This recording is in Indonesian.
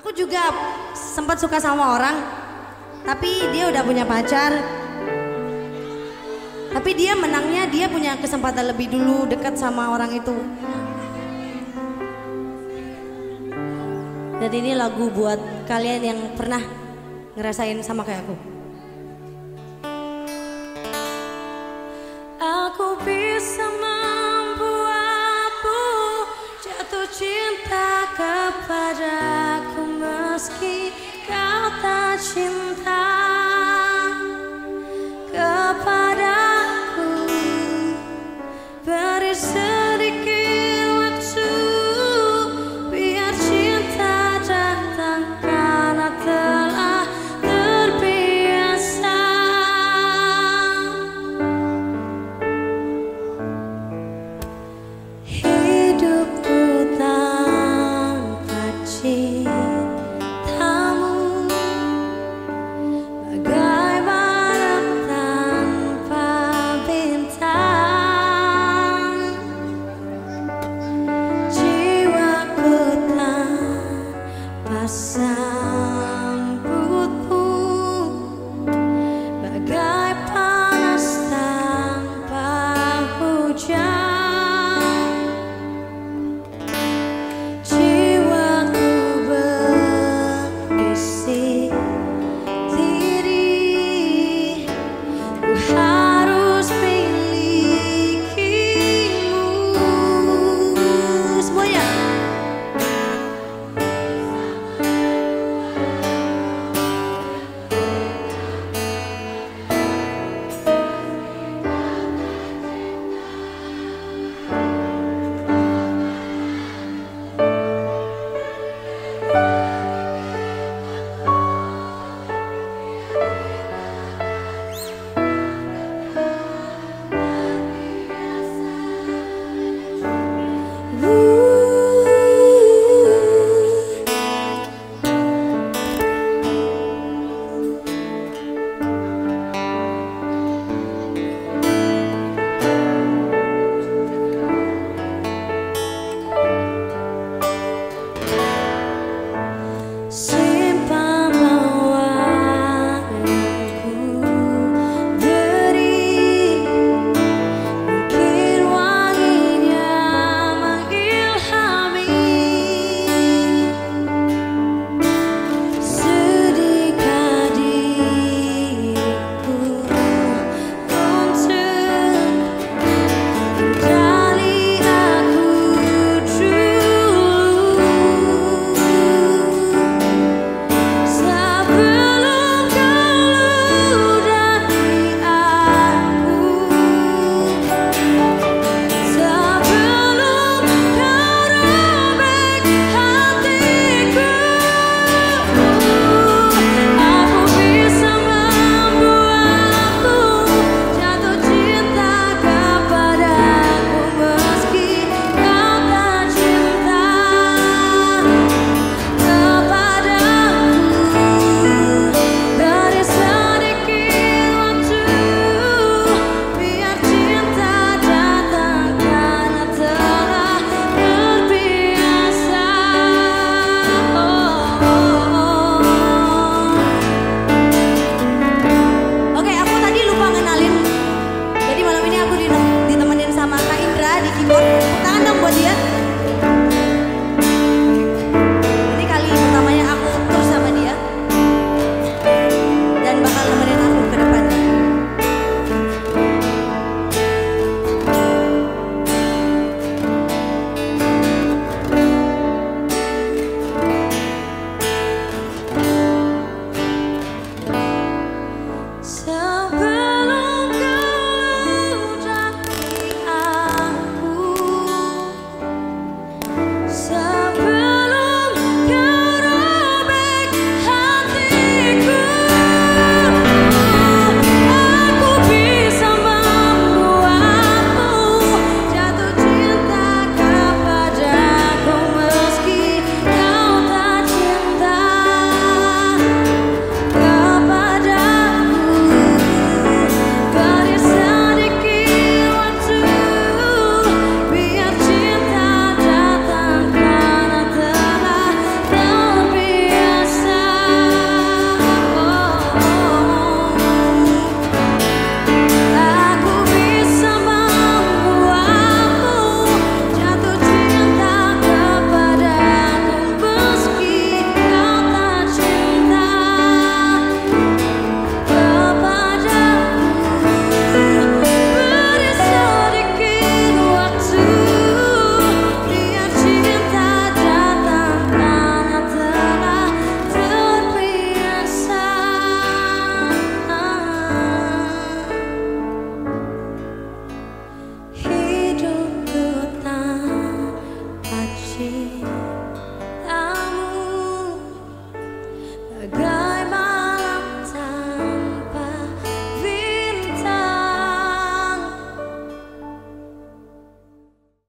Aku juga sempat suka sama orang, tapi dia udah punya pacar. Tapi dia menangnya dia punya kesempatan lebih dulu dekat sama orang itu. Dan ini lagu buat kalian yang pernah ngerasain sama kayak aku.